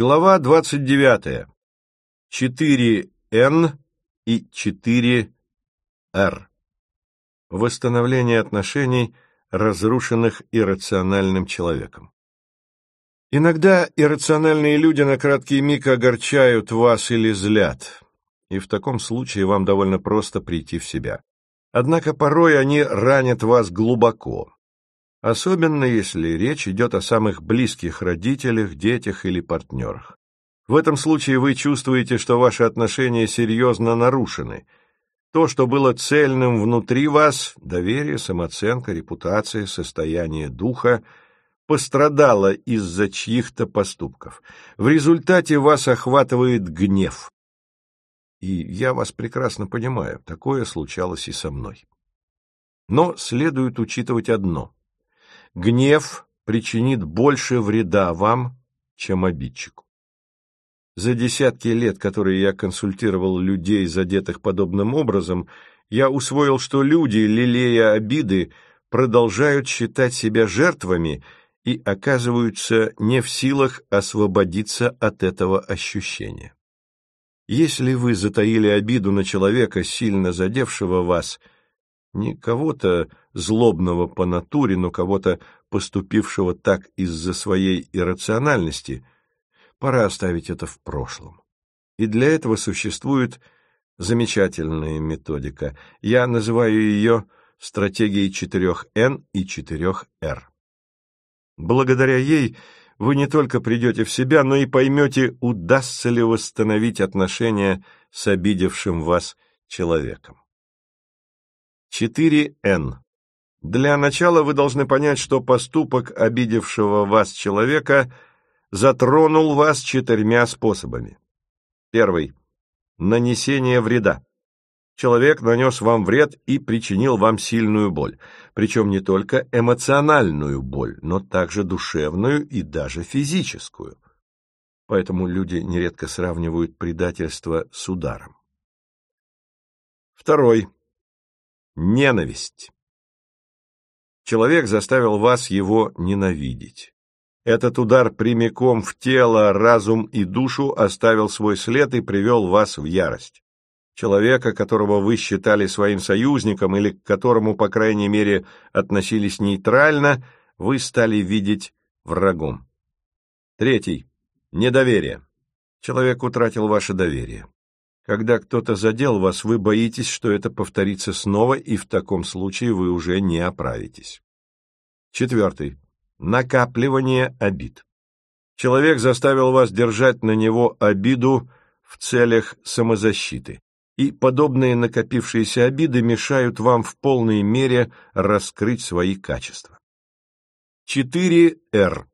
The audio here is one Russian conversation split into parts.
Глава 29. 4Н и 4Р. Восстановление отношений, разрушенных иррациональным человеком. Иногда иррациональные люди на краткий миг огорчают вас или злят, и в таком случае вам довольно просто прийти в себя. Однако порой они ранят вас глубоко, особенно если речь идет о самых близких родителях, детях или партнерах. В этом случае вы чувствуете, что ваши отношения серьезно нарушены. То, что было цельным внутри вас, доверие, самооценка, репутация, состояние духа, пострадало из-за чьих-то поступков. В результате вас охватывает гнев. И я вас прекрасно понимаю, такое случалось и со мной. Но следует учитывать одно. Гнев причинит больше вреда вам, чем обидчику. За десятки лет, которые я консультировал людей, задетых подобным образом, я усвоил, что люди, лелея обиды, продолжают считать себя жертвами и оказываются не в силах освободиться от этого ощущения. Если вы затаили обиду на человека, сильно задевшего вас – не кого-то злобного по натуре, но кого-то поступившего так из-за своей иррациональности, пора оставить это в прошлом. И для этого существует замечательная методика. Я называю ее стратегией 4Н и 4Р. Благодаря ей вы не только придете в себя, но и поймете, удастся ли восстановить отношения с обидевшим вас человеком. 4Н. Для начала вы должны понять, что поступок обидевшего вас человека затронул вас четырьмя способами. Первый. Нанесение вреда. Человек нанес вам вред и причинил вам сильную боль, причем не только эмоциональную боль, но также душевную и даже физическую. Поэтому люди нередко сравнивают предательство с ударом. Второй Ненависть. Человек заставил вас его ненавидеть. Этот удар прямиком в тело, разум и душу оставил свой след и привел вас в ярость. Человека, которого вы считали своим союзником или к которому, по крайней мере, относились нейтрально, вы стали видеть врагом. Третий. Недоверие. Человек утратил ваше доверие. Когда кто-то задел вас, вы боитесь, что это повторится снова, и в таком случае вы уже не оправитесь. Четвертый. Накапливание обид. Человек заставил вас держать на него обиду в целях самозащиты, и подобные накопившиеся обиды мешают вам в полной мере раскрыть свои качества. 4Р.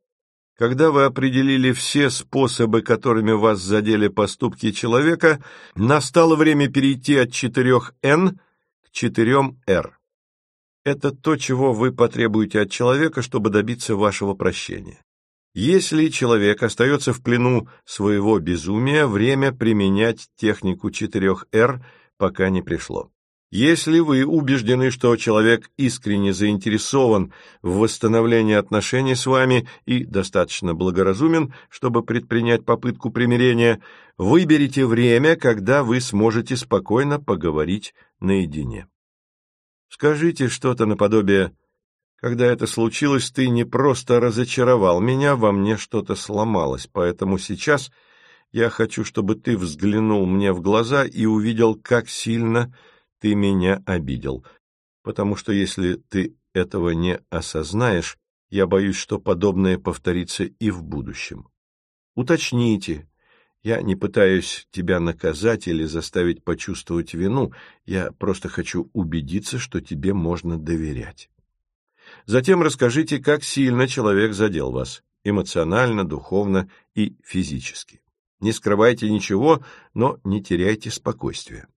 Когда вы определили все способы, которыми вас задели поступки человека, настало время перейти от 4Н к 4Р. Это то, чего вы потребуете от человека, чтобы добиться вашего прощения. Если человек остается в плену своего безумия, время применять технику 4Р пока не пришло. Если вы убеждены, что человек искренне заинтересован в восстановлении отношений с вами и достаточно благоразумен, чтобы предпринять попытку примирения, выберите время, когда вы сможете спокойно поговорить наедине. Скажите что-то наподобие «Когда это случилось, ты не просто разочаровал меня, во мне что-то сломалось, поэтому сейчас я хочу, чтобы ты взглянул мне в глаза и увидел, как сильно ты меня обидел, потому что если ты этого не осознаешь, я боюсь, что подобное повторится и в будущем. Уточните. Я не пытаюсь тебя наказать или заставить почувствовать вину, я просто хочу убедиться, что тебе можно доверять. Затем расскажите, как сильно человек задел вас, эмоционально, духовно и физически. Не скрывайте ничего, но не теряйте спокойствия.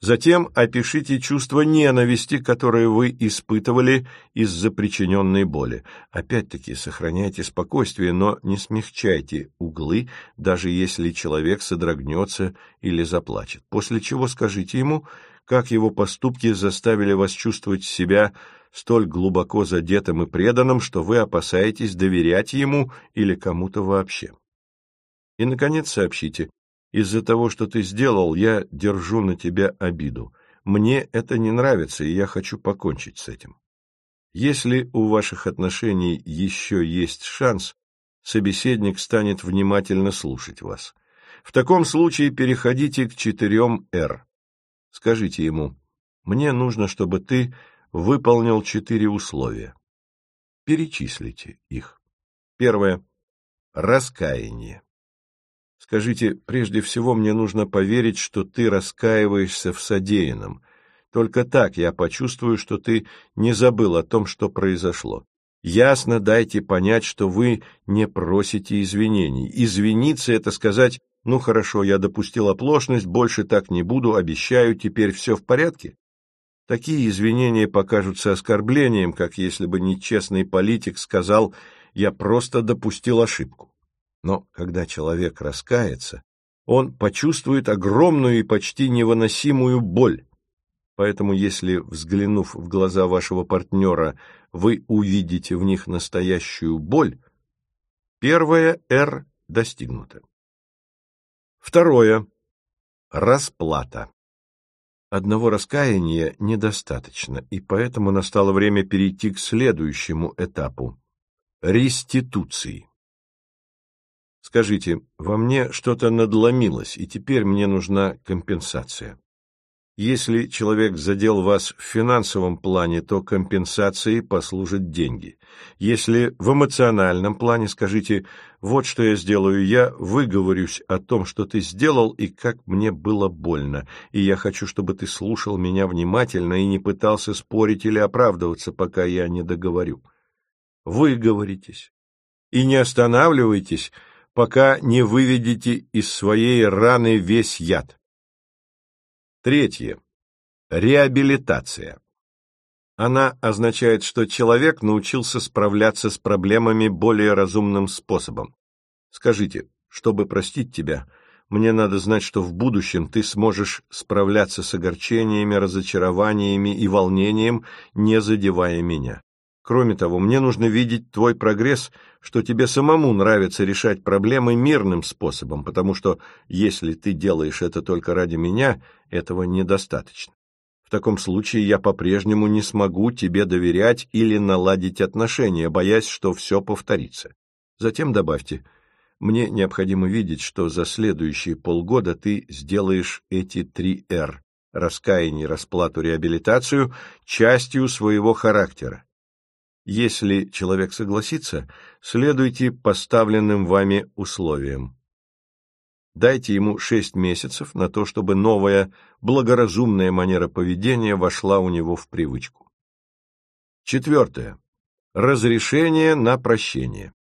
Затем опишите чувство ненависти, которое вы испытывали из-за причиненной боли. Опять-таки, сохраняйте спокойствие, но не смягчайте углы, даже если человек содрогнется или заплачет. После чего скажите ему, как его поступки заставили вас чувствовать себя столь глубоко задетым и преданным, что вы опасаетесь доверять ему или кому-то вообще. И, наконец, сообщите, из-за того, что ты сделал, я держу на тебя обиду. Мне это не нравится, и я хочу покончить с этим. Если у ваших отношений еще есть шанс, собеседник станет внимательно слушать вас. В таком случае переходите к четырем «Р». Скажите ему, мне нужно, чтобы ты выполнил четыре условия. Перечислите их. Первое. Раскаяние. Скажите, прежде всего мне нужно поверить, что ты раскаиваешься в содеянном. Только так я почувствую, что ты не забыл о том, что произошло. Ясно дайте понять, что вы не просите извинений. Извиниться — это сказать, ну хорошо, я допустил оплошность, больше так не буду, обещаю, теперь все в порядке. Такие извинения покажутся оскорблением, как если бы нечестный политик сказал «я просто допустил ошибку». Но когда человек раскается, он почувствует огромную и почти невыносимую боль. Поэтому если, взглянув в глаза вашего партнера, вы увидите в них настоящую боль, первое «Р» достигнуто. Второе. Расплата. Одного раскаяния недостаточно, и поэтому настало время перейти к следующему этапу – реституции. Скажите, во мне что-то надломилось, и теперь мне нужна компенсация. Если человек задел вас в финансовом плане, то компенсацией послужат деньги. Если в эмоциональном плане, скажите, вот что я сделаю, я выговорюсь о том, что ты сделал и как мне было больно, и я хочу, чтобы ты слушал меня внимательно и не пытался спорить или оправдываться, пока я не договорю. Выговоритесь и не останавливайтесь, пока не выведете из своей раны весь яд. Третье. Реабилитация. Она означает, что человек научился справляться с проблемами более разумным способом. Скажите, чтобы простить тебя, мне надо знать, что в будущем ты сможешь справляться с огорчениями, разочарованиями и волнением, не задевая меня. Кроме того, мне нужно видеть твой прогресс, что тебе самому нравится решать проблемы мирным способом, потому что если ты делаешь это только ради меня, этого недостаточно. В таком случае я по-прежнему не смогу тебе доверять или наладить отношения, боясь, что все повторится. Затем добавьте, мне необходимо видеть, что за следующие полгода ты сделаешь эти три «Р» — раскаяние, расплату, реабилитацию — частью своего характера. Если человек согласится, следуйте поставленным вами условиям. Дайте ему шесть месяцев на то, чтобы новая, благоразумная манера поведения вошла у него в привычку. Четвертое. Разрешение на прощение.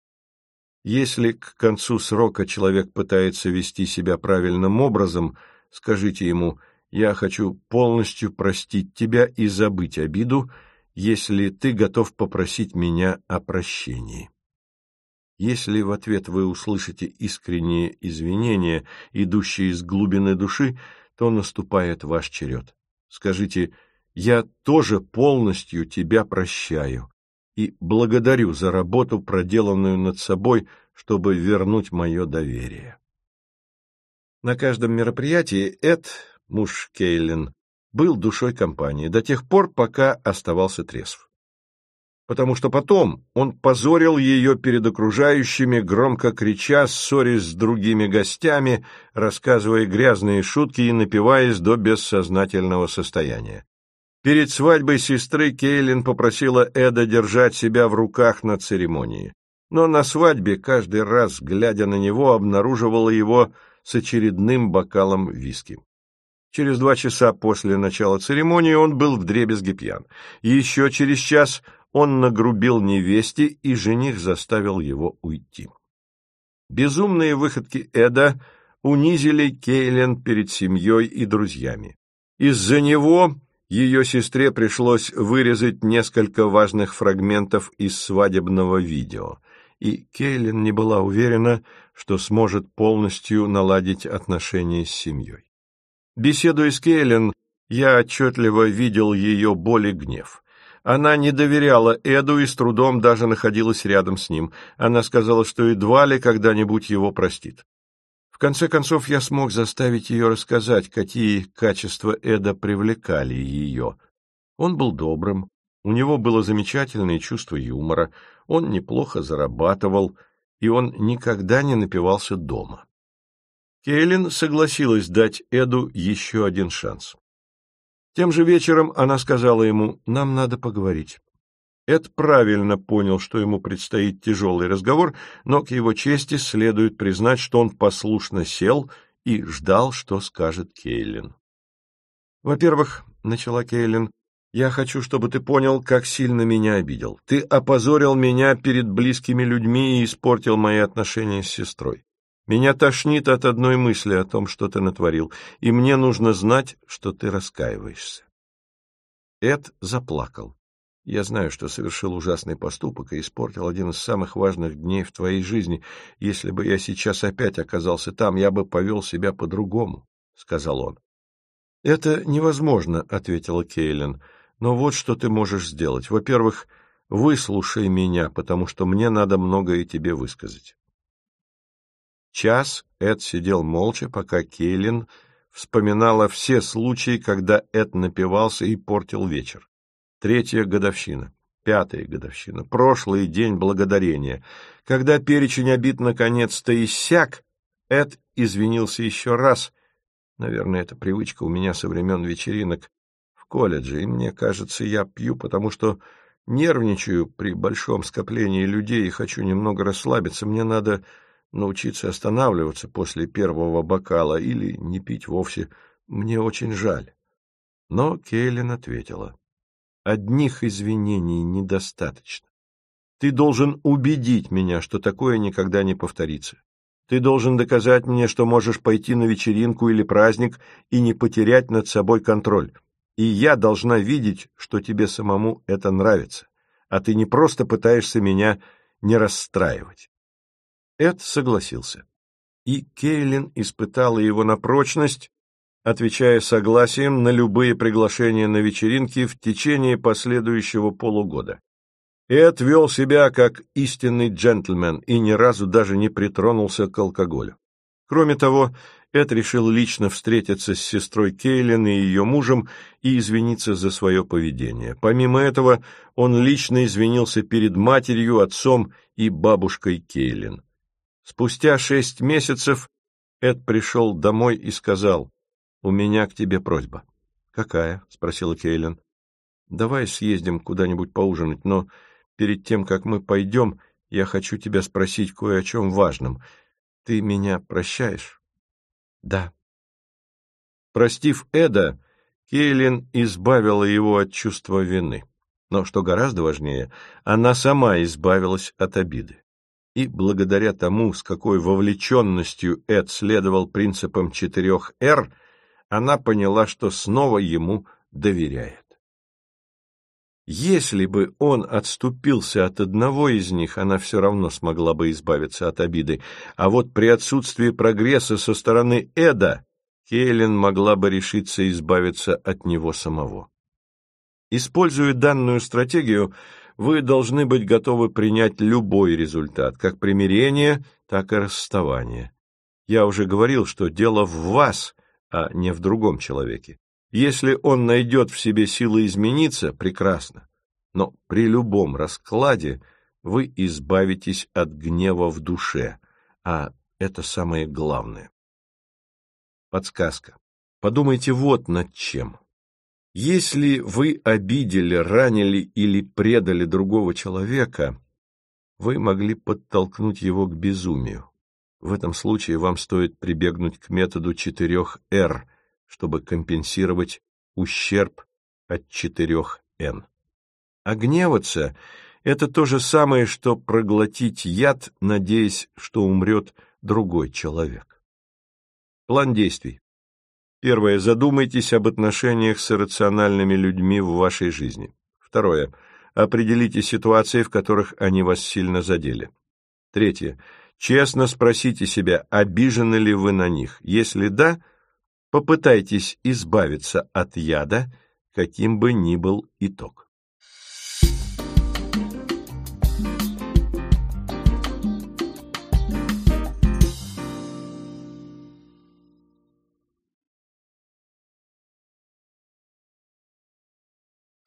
Если к концу срока человек пытается вести себя правильным образом, скажите ему «Я хочу полностью простить тебя и забыть обиду», если ты готов попросить меня о прощении. Если в ответ вы услышите искренние извинения, идущие из глубины души, то наступает ваш черед. Скажите «Я тоже полностью тебя прощаю» и благодарю за работу, проделанную над собой, чтобы вернуть мое доверие. На каждом мероприятии Эд, муж Кейлин, был душой компании до тех пор, пока оставался трезв. Потому что потом он позорил ее перед окружающими, громко крича, ссорясь с другими гостями, рассказывая грязные шутки и напиваясь до бессознательного состояния. Перед свадьбой сестры Кейлин попросила Эда держать себя в руках на церемонии. Но на свадьбе каждый раз, глядя на него, обнаруживала его с очередным бокалом виски. Через два часа после начала церемонии он был вдребезги пьян. Еще через час он нагрубил невесте, и жених заставил его уйти. Безумные выходки Эда унизили Кейлен перед семьей и друзьями. Из-за него ее сестре пришлось вырезать несколько важных фрагментов из свадебного видео, и Кейлен не была уверена, что сможет полностью наладить отношения с семьей. Беседуя с Кейлен, я отчетливо видел ее боль и гнев. Она не доверяла Эду и с трудом даже находилась рядом с ним. Она сказала, что едва ли когда-нибудь его простит. В конце концов, я смог заставить ее рассказать, какие качества Эда привлекали ее. Он был добрым, у него было замечательное чувство юмора, он неплохо зарабатывал, и он никогда не напивался дома. Кейлин согласилась дать Эду еще один шанс. Тем же вечером она сказала ему, «Нам надо поговорить». Эд правильно понял, что ему предстоит тяжелый разговор, но к его чести следует признать, что он послушно сел и ждал, что скажет Кейлин. «Во-первых, — начала Кейлин, — я хочу, чтобы ты понял, как сильно меня обидел. Ты опозорил меня перед близкими людьми и испортил мои отношения с сестрой. Меня тошнит от одной мысли о том, что ты натворил, и мне нужно знать, что ты раскаиваешься». Эд заплакал. Я знаю, что совершил ужасный поступок и испортил один из самых важных дней в твоей жизни. Если бы я сейчас опять оказался там, я бы повел себя по-другому, — сказал он. — Это невозможно, — ответила Кейлин. — Но вот что ты можешь сделать. Во-первых, выслушай меня, потому что мне надо многое тебе высказать. Час Эд сидел молча, пока Кейлин вспоминала все случаи, когда Эд напивался и портил вечер. Третья годовщина, пятая годовщина, прошлый день благодарения. Когда перечень обид наконец-то иссяк, Эд извинился еще раз. Наверное, это привычка у меня со времен вечеринок в колледже, и мне кажется, я пью, потому что нервничаю при большом скоплении людей и хочу немного расслабиться. Мне надо научиться останавливаться после первого бокала или не пить вовсе. Мне очень жаль. Но Кейлин ответила. Одних извинений недостаточно. Ты должен убедить меня, что такое никогда не повторится. Ты должен доказать мне, что можешь пойти на вечеринку или праздник и не потерять над собой контроль. И я должна видеть, что тебе самому это нравится, а ты не просто пытаешься меня не расстраивать. Эд согласился. И Кейлин испытала его на прочность отвечая согласием на любые приглашения на вечеринки в течение последующего полугода. Эд вел себя как истинный джентльмен и ни разу даже не притронулся к алкоголю. Кроме того, Эд решил лично встретиться с сестрой Кейлин и ее мужем и извиниться за свое поведение. Помимо этого, он лично извинился перед матерью, отцом и бабушкой Кейлин. Спустя шесть месяцев Эд пришел домой и сказал, «У меня к тебе просьба». «Какая?» — спросила Кейлин. «Давай съездим куда-нибудь поужинать, но перед тем, как мы пойдем, я хочу тебя спросить кое о чем важном. Ты меня прощаешь?» «Да». Простив Эда, Кейлин избавила его от чувства вины. Но, что гораздо важнее, она сама избавилась от обиды. И благодаря тому, с какой вовлеченностью Эд следовал принципам четырех «Р», она поняла, что снова ему доверяет. Если бы он отступился от одного из них, она все равно смогла бы избавиться от обиды, а вот при отсутствии прогресса со стороны Эда Кейлин могла бы решиться избавиться от него самого. Используя данную стратегию, вы должны быть готовы принять любой результат, как примирение, так и расставание. Я уже говорил, что дело в вас, а не в другом человеке. Если он найдет в себе силы измениться, прекрасно. Но при любом раскладе вы избавитесь от гнева в душе, а это самое главное. Подсказка. Подумайте вот над чем. Если вы обидели, ранили или предали другого человека, вы могли подтолкнуть его к безумию. В этом случае вам стоит прибегнуть к методу четырех «Р», чтобы компенсировать ущерб от четырех «Н». А гневаться — это то же самое, что проглотить яд, надеясь, что умрет другой человек. План действий. Первое. Задумайтесь об отношениях с иррациональными людьми в вашей жизни. Второе. Определите ситуации, в которых они вас сильно задели. Третье. Честно спросите себя, обижены ли вы на них. Если да, попытайтесь избавиться от яда, каким бы ни был итог.